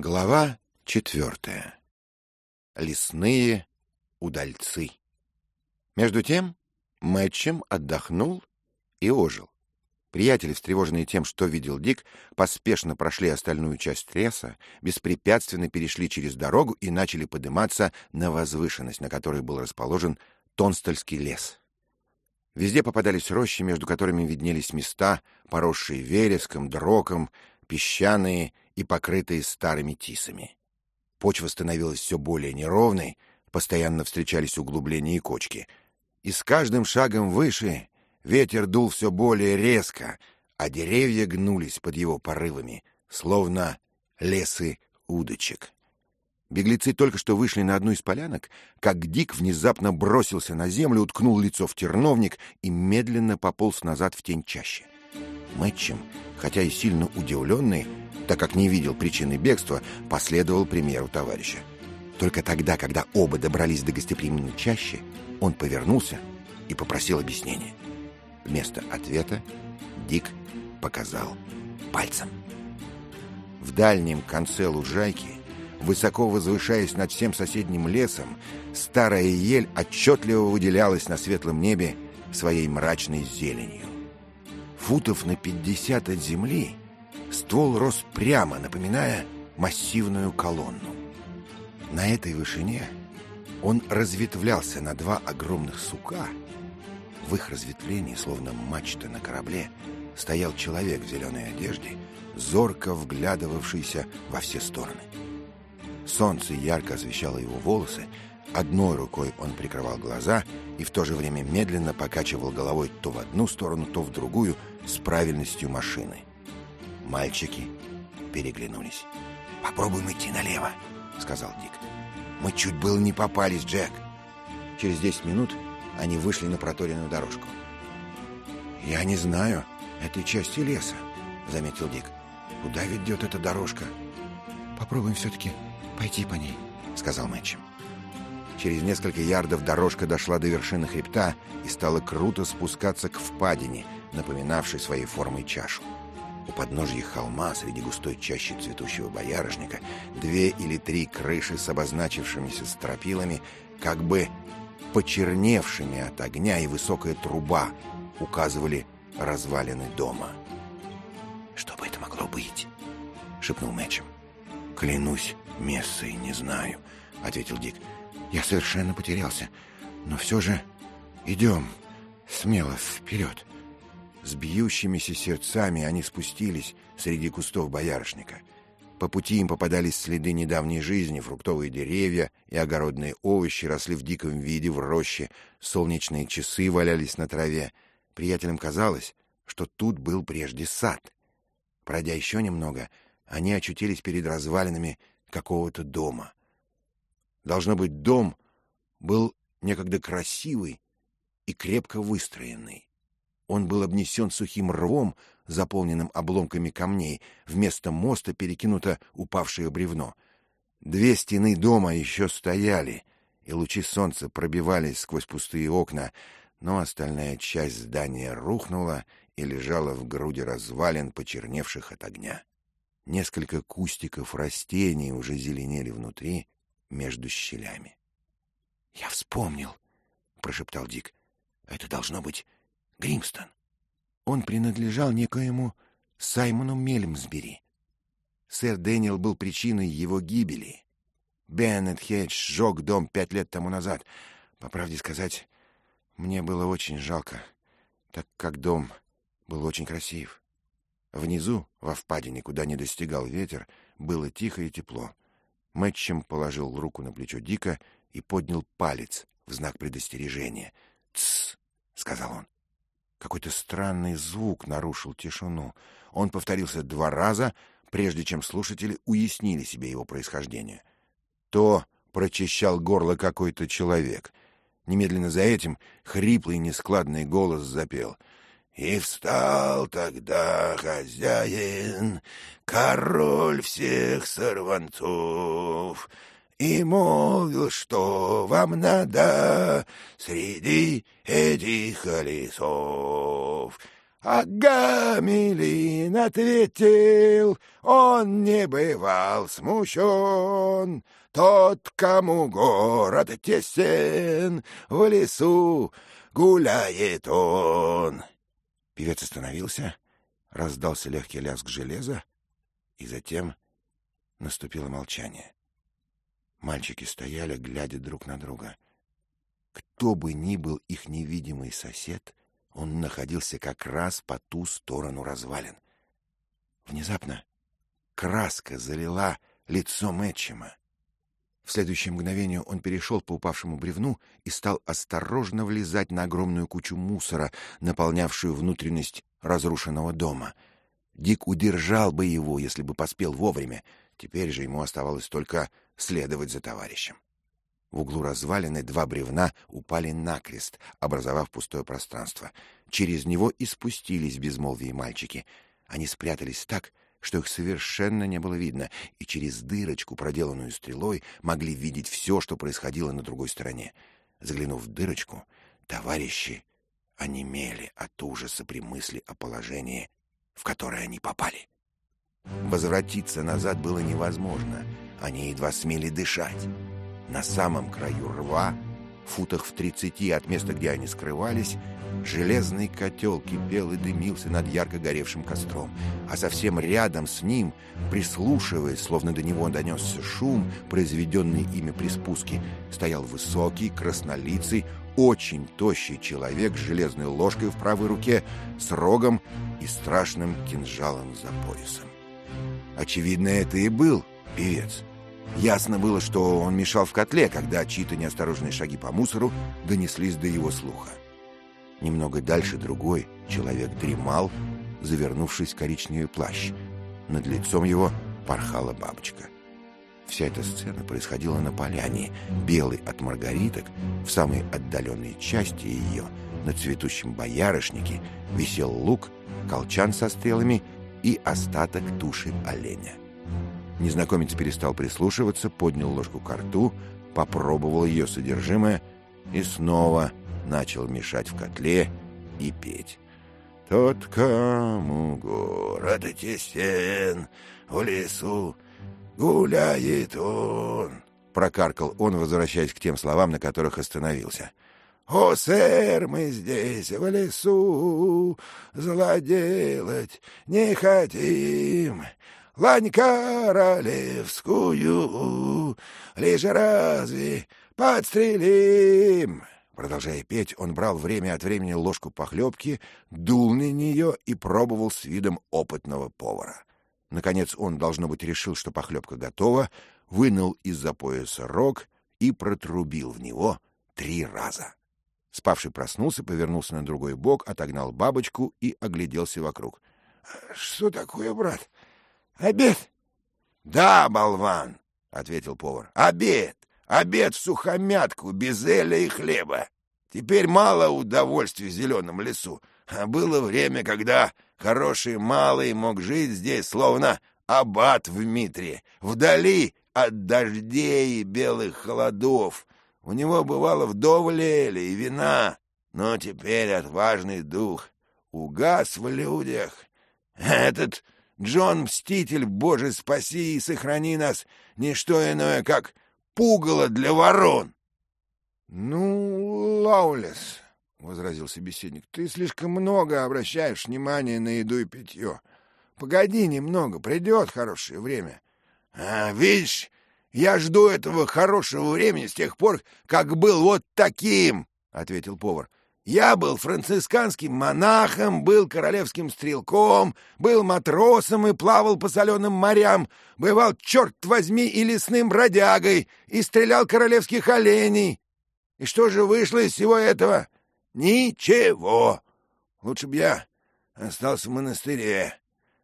Глава четвертая. Лесные удальцы. Между тем Мэтчем отдохнул и ожил. Приятели, встревоженные тем, что видел Дик, поспешно прошли остальную часть леса, беспрепятственно перешли через дорогу и начали подниматься на возвышенность, на которой был расположен Тонстольский лес. Везде попадались рощи, между которыми виднелись места, поросшие вереском, дроком, песчаные и покрытые старыми тисами. Почва становилась все более неровной, постоянно встречались углубления и кочки. И с каждым шагом выше ветер дул все более резко, а деревья гнулись под его порывами, словно лесы удочек. Беглецы только что вышли на одну из полянок, как Дик внезапно бросился на землю, уткнул лицо в терновник и медленно пополз назад в тень чаще. Мэтчем, хотя и сильно удивленный, так как не видел причины бегства, последовал примеру товарища. Только тогда, когда оба добрались до гостеприимной чащи, он повернулся и попросил объяснения. Вместо ответа Дик показал пальцем. В дальнем конце лужайки, высоко возвышаясь над всем соседним лесом, старая ель отчетливо выделялась на светлом небе своей мрачной зеленью. Футов на пятьдесят от земли — Ствол рос прямо, напоминая массивную колонну. На этой вышине он разветвлялся на два огромных сука. В их разветвлении, словно мачта на корабле, стоял человек в зеленой одежде, зорко вглядывавшийся во все стороны. Солнце ярко освещало его волосы, одной рукой он прикрывал глаза и в то же время медленно покачивал головой то в одну сторону, то в другую с правильностью машины. Мальчики переглянулись. «Попробуем идти налево», — сказал Дик. «Мы чуть было не попались, Джек». Через десять минут они вышли на проторенную дорожку. «Я не знаю этой части леса», — заметил Дик. «Куда ведет эта дорожка?» «Попробуем все-таки пойти по ней», — сказал Мэтчем. Через несколько ярдов дорожка дошла до вершины хребта и стала круто спускаться к впадине, напоминавшей своей формой чашу. У подножья холма, среди густой чащи цветущего боярышника, две или три крыши с обозначившимися стропилами, как бы почерневшими от огня, и высокая труба указывали развалины дома. «Что бы это могло быть?» — шепнул Мэтчем. «Клянусь, мессой не знаю», — ответил Дик. «Я совершенно потерялся, но все же идем смело вперед». С бьющимися сердцами они спустились среди кустов боярышника. По пути им попадались следы недавней жизни, фруктовые деревья и огородные овощи росли в диком виде в роще, солнечные часы валялись на траве. Приятелям казалось, что тут был прежде сад. Пройдя еще немного, они очутились перед развалинами какого-то дома. Должно быть, дом был некогда красивый и крепко выстроенный. Он был обнесен сухим рвом, заполненным обломками камней, вместо моста перекинуто упавшее бревно. Две стены дома еще стояли, и лучи солнца пробивались сквозь пустые окна, но остальная часть здания рухнула и лежала в груди развалин, почерневших от огня. Несколько кустиков растений уже зеленели внутри, между щелями. — Я вспомнил, — прошептал Дик. — Это должно быть Гримстон. Он принадлежал некоему Саймону Мельмсбери. Сэр Дэниел был причиной его гибели. Беннет Хедж сжег дом пять лет тому назад. По правде сказать, мне было очень жалко, так как дом был очень красив. Внизу, во впадине, куда не достигал ветер, было тихо и тепло. Мэтчем положил руку на плечо Дика и поднял палец в знак предостережения. «Тссс!» — сказал он. Какой-то странный звук нарушил тишину. Он повторился два раза, прежде чем слушатели уяснили себе его происхождение. То прочищал горло какой-то человек. Немедленно за этим хриплый нескладный голос запел — и встал тогда хозяин, король всех сорванцов, и молвил, что вам надо среди этих лесов. А Гамилин ответил, он не бывал смущен. Тот, кому город тесен, в лесу гуляет он. Певец остановился, раздался легкий лязг железа, и затем наступило молчание. Мальчики стояли, глядя друг на друга. Кто бы ни был их невидимый сосед, он находился как раз по ту сторону развалин. Внезапно краска залила лицо Мэтчема. В следующее мгновение он перешел по упавшему бревну и стал осторожно влезать на огромную кучу мусора, наполнявшую внутренность разрушенного дома. Дик удержал бы его, если бы поспел вовремя. Теперь же ему оставалось только следовать за товарищем. В углу развалины два бревна упали накрест, образовав пустое пространство. Через него и спустились безмолвие мальчики. Они спрятались так, что их совершенно не было видно, и через дырочку, проделанную стрелой, могли видеть все, что происходило на другой стороне. Заглянув в дырочку, товарищи онемели от ужаса при мысли о положении, в которое они попали. Возвратиться назад было невозможно. Они едва смели дышать. На самом краю рва, футах в тридцати от места, где они скрывались, железный котел кипел и дымился над ярко горевшим костром, а совсем рядом с ним, прислушиваясь, словно до него донесся шум, произведенный ими при спуске, стоял высокий, краснолицый, очень тощий человек с железной ложкой в правой руке, с рогом и страшным кинжалом за поясом. Очевидно, это и был певец. Ясно было, что он мешал в котле, когда чьи-то неосторожные шаги по мусору донеслись до его слуха. Немного дальше другой человек дремал, завернувшись в коричневый плащ. Над лицом его порхала бабочка. Вся эта сцена происходила на поляне, белой от маргариток, в самой отдаленной части ее, на цветущем боярышнике, висел лук, колчан со стрелами и остаток туши оленя. Незнакомец перестал прислушиваться, поднял ложку к рту, попробовал ее содержимое и снова начал мешать в котле и петь. «Тот, кому город тесен, в лесу гуляет он», — прокаркал он, возвращаясь к тем словам, на которых остановился. «О, сэр, мы здесь, в лесу, зла не хотим, лань королевскую, лишь разве подстрелим?» Продолжая петь, он брал время от времени ложку похлебки, дул на нее и пробовал с видом опытного повара. Наконец он, должно быть, решил, что похлебка готова, вынул из-за пояса рог и протрубил в него три раза. Спавший проснулся, повернулся на другой бок, отогнал бабочку и огляделся вокруг. — Что такое, брат? Обед? — Да, болван, — ответил повар. — Обед! Обед в сухомятку, без эля и хлеба. Теперь мало удовольствия в зеленом лесу. А было время, когда хороший малый мог жить здесь, словно аббат в Митре, вдали от дождей и белых холодов. У него бывало вдоволь эля и вина, но теперь отважный дух угас в людях. Этот Джон Мститель, Боже, спаси и сохрани нас, не что иное, как пугало для ворон. — Ну, Лаулес, — возразил собеседник, — ты слишком много обращаешь внимание на еду и питье. Погоди немного, придет хорошее время. — А, видишь, я жду этого хорошего времени с тех пор, как был вот таким, — ответил повар. Я был францисканским монахом, был королевским стрелком, был матросом и плавал по соленым морям, бывал, черт возьми, и лесным бродягой, и стрелял королевских оленей. И что же вышло из всего этого? Ничего. Лучше б я остался в монастыре.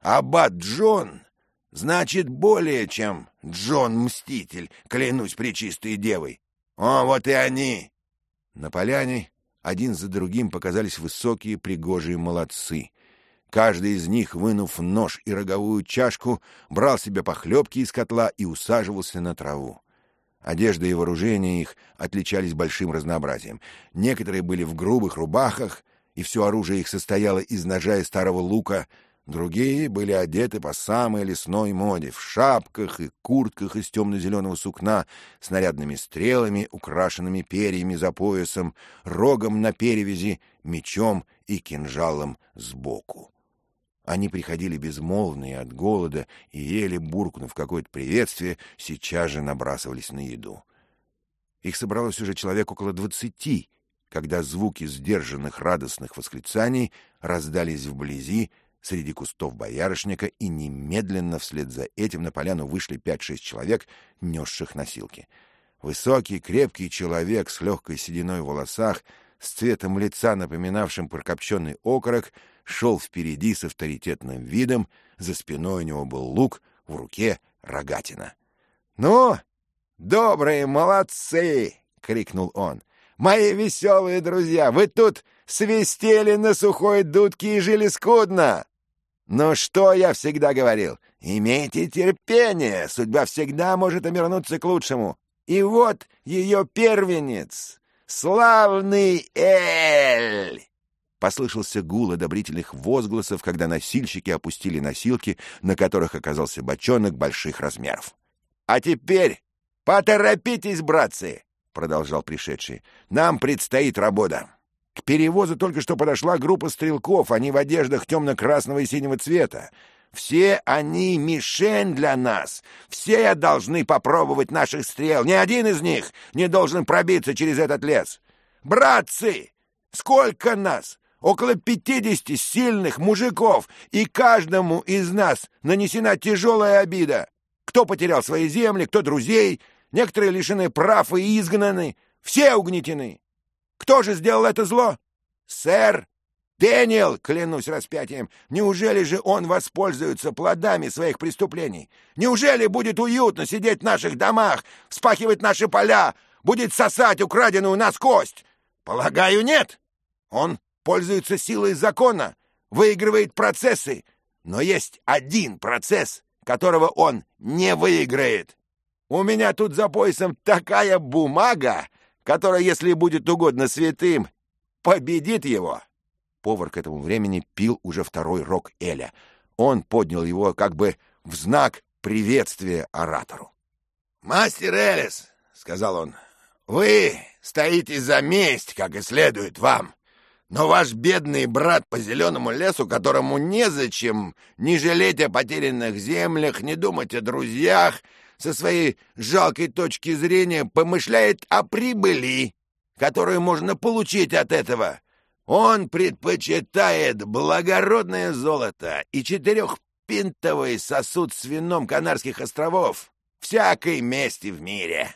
Аббат Джон значит более, чем Джон-мститель, клянусь пречистой девой. О, вот и они. На поляне один за другим показались высокие пригожие молодцы. Каждый из них, вынув нож и роговую чашку, брал себе похлебки из котла и усаживался на траву. Одежда и вооружение их отличались большим разнообразием. Некоторые были в грубых рубахах, и все оружие их состояло из ножа и старого лука. Другие были одеты по самой лесной моде, в шапках и куртках из темно-зеленого сукна, с нарядными стрелами, украшенными перьями за поясом, рогом на перевязи, мечом и кинжалом сбоку. Они приходили безмолвные от голода и ели, буркнув какое-то приветствие, сейчас же набрасывались на еду. Их собралось уже человек около двадцати, когда звуки сдержанных радостных восклицаний раздались вблизи, среди кустов боярышника, и немедленно вслед за этим на поляну вышли пять-шесть человек, несших носилки. Высокий, крепкий человек с легкой сединой в волосах, с цветом лица, напоминавшим прокопченный окорок, шел впереди с авторитетным видом, за спиной у него был лук, в руке — рогатина. — Ну, добрые молодцы! — крикнул он. Мои веселые друзья, вы тут свистели на сухой дудке и жили скудно. Но что я всегда говорил? Имейте терпение, судьба всегда может обернуться к лучшему. И вот ее первенец, славный Эль!» Послышался гул одобрительных возгласов, когда носильщики опустили носилки, на которых оказался бочонок больших размеров. «А теперь поторопитесь, братцы! — продолжал пришедший. «Нам предстоит работа. К перевозу только что подошла группа стрелков, они в одеждах темно-красного и синего цвета. Все они мишень для нас. Все должны попробовать наших стрел. Ни один из них не должен пробиться через этот лес. Братцы, сколько нас? Около пятидесяти сильных мужиков, и каждому из нас нанесена тяжелая обида. Кто потерял свои земли, кто друзей, Некоторые лишены прав и изгнаны. Все угнетены. Кто же сделал это зло? Сэр Дэниел, клянусь распятием, неужели же он воспользуется плодами своих преступлений? Неужели будет уютно сидеть в наших домах, вспахивать наши поля, будет сосать украденную нас кость? Полагаю, нет. Он пользуется силой закона, выигрывает процессы, но есть один процесс, которого он не выиграет. У меня тут за поясом такая бумага, которая, если будет угодно святым, победит его. Повар к этому времени пил уже второй рог Эля. Он поднял его как бы в знак приветствия оратору. «Мастер Элис», — сказал он, — «вы стоите за месть, как и следует вам. Но ваш бедный брат по зеленому лесу, которому незачем не жалеть о потерянных землях, не думать о друзьях, со своей жалкой точки зрения помышляет о прибыли, которую можно получить от этого. Он предпочитает благородное золото и четырехпинтовый сосуд с вином Канарских островов всякой мести в мире.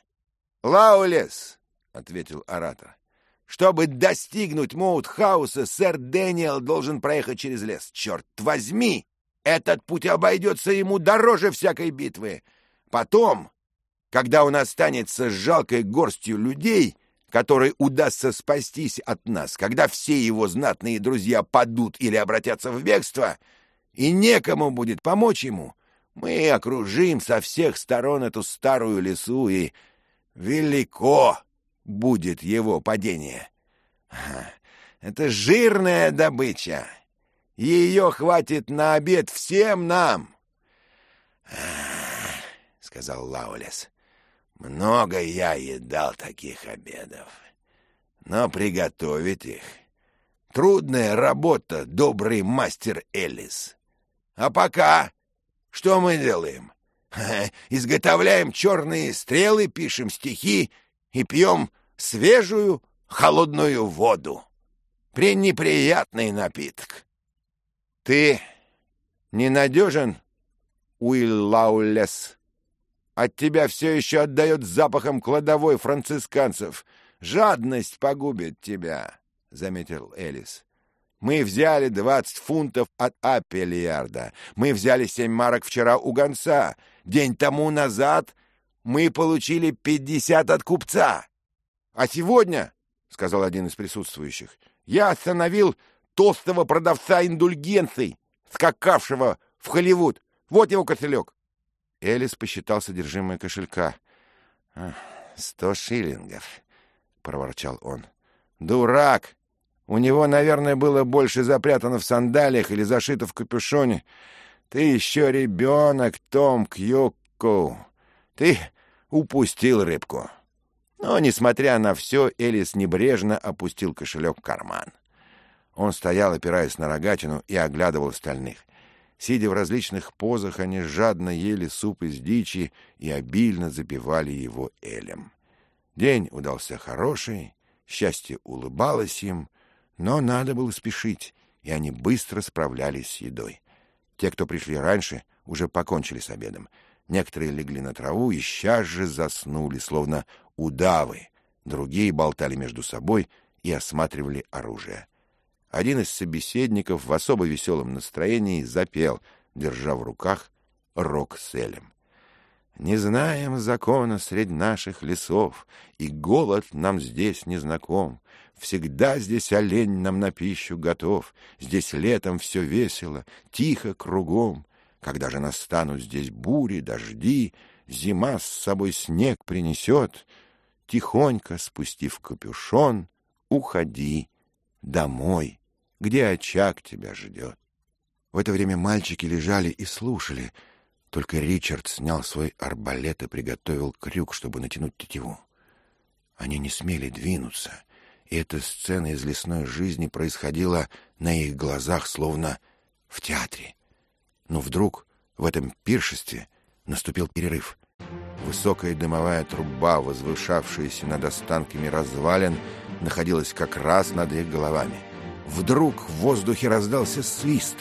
«Лаулес», — ответил оратор, — «чтобы достигнуть Моутхауса, сэр Дэниел должен проехать через лес. Черт возьми! Этот путь обойдется ему дороже всякой битвы. Потом, когда он останется с жалкой горстью людей, которой удастся спастись от нас, когда все его знатные друзья падут или обратятся в бегство, и некому будет помочь ему, мы окружим со всех сторон эту старую лесу, и велико будет его падение. Это жирная добыча. Ее хватит на обед всем нам сказал Лаулес. «Много я едал таких обедов. Но приготовить их — трудная работа, добрый мастер Элис. А пока что мы делаем? Изготовляем черные стрелы, пишем стихи и пьем свежую холодную воду. Пренеприятный напиток. Ты ненадежен, Уилл Лаулес? От тебя все еще отдает запахом кладовой францисканцев. Жадность погубит тебя, — заметил Элис. Мы взяли двадцать фунтов от Аппельярда. Мы взяли семь марок вчера у гонца. День тому назад мы получили пятьдесят от купца. А сегодня, — сказал один из присутствующих, — я остановил толстого продавца индульгенций, скакавшего в Холливуд. Вот его кошелек. Элис посчитал содержимое кошелька. «Сто шиллингов», — проворчал он. «Дурак! У него, наверное, было больше запрятано в сандалиях или зашито в капюшоне. Ты еще ребенок, Том Кьюкку. Ты упустил рыбку. Но, несмотря на все, Элис небрежно опустил кошелек в карман. Он стоял, опираясь на рогатину, и оглядывал остальных. Сидя в различных позах, они жадно ели суп из дичи и обильно запивали его элем. День удался хороший, счастье улыбалось им, но надо было спешить, и они быстро справлялись с едой. Те, кто пришли раньше, уже покончили с обедом. Некоторые легли на траву и сейчас же заснули, словно удавы. Другие болтали между собой и осматривали оружие. Один из собеседников в особо веселом настроении запел, держа в руках рог с элем. Не знаем закона средь наших лесов, И голод нам здесь не знаком. Всегда здесь олень нам на пищу готов, Здесь летом все весело, тихо кругом. Когда же настанут здесь бури, дожди, Зима с собой снег принесет, Тихонько спустив капюшон, Уходи домой, где очаг тебя ждет. В это время мальчики лежали и слушали — только Ричард снял свой арбалет и приготовил крюк, чтобы натянуть тетиву. Они не смели двинуться, и эта сцена из лесной жизни происходила на их глазах, словно в театре. Но вдруг в этом пиршестве наступил перерыв. Высокая дымовая труба, возвышавшаяся над останками развалин, находилась как раз над их головами. Вдруг в воздухе раздался свист,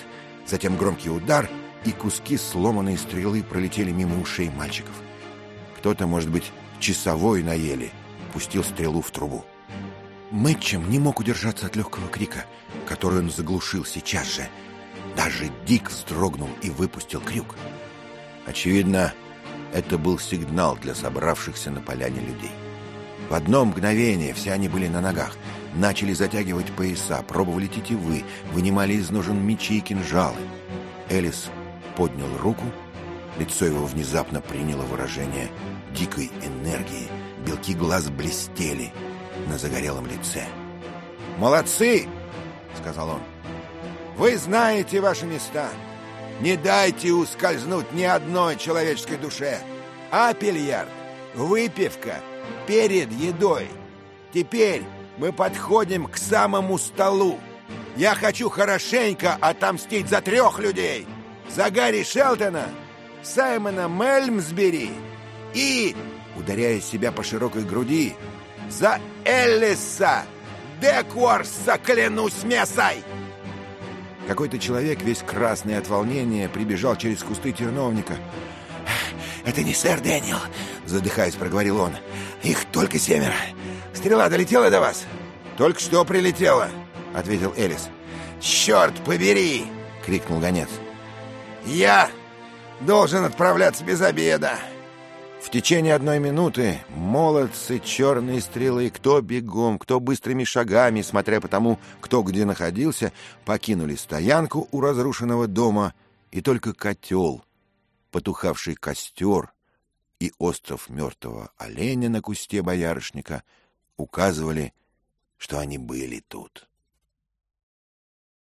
затем громкий удар — и куски сломанной стрелы пролетели мимо ушей мальчиков. Кто-то, может быть, часовой на еле, пустил стрелу в трубу. Мэтчем не мог удержаться от легкого крика, который он заглушил сейчас же. Даже Дик вздрогнул и выпустил крюк. Очевидно, это был сигнал для собравшихся на поляне людей. В одно мгновение все они были на ногах, начали затягивать пояса, пробовали тетивы, вынимали из ножен мечи и кинжалы. Элис поднял руку, лицо его внезапно приняло выражение дикой энергии, белки глаз блестели на загорелом лице. «Молодцы!» — сказал он. «Вы знаете ваши места. Не дайте ускользнуть ни одной человеческой душе. Апельярд, выпивка перед едой. Теперь мы подходим к самому столу. Я хочу хорошенько отомстить за трех людей за Гарри Шелтона, Саймона Мельмсбери и, ударяя себя по широкой груди, за Эллиса Декворса, клянусь мясой! Какой-то человек, весь красный от волнения, прибежал через кусты терновника. «Это не сэр Дэниел», — задыхаясь, проговорил он. «Их только семеро. Стрела долетела до вас?» «Только что прилетела», — ответил Элис. «Черт побери!» — крикнул гонец. Я должен отправляться без обеда. В течение одной минуты молодцы черные стрелы, кто бегом, кто быстрыми шагами, смотря по тому, кто где находился, покинули стоянку у разрушенного дома, и только котел, потухавший костер и остров мертвого оленя на кусте боярышника указывали, что они были тут.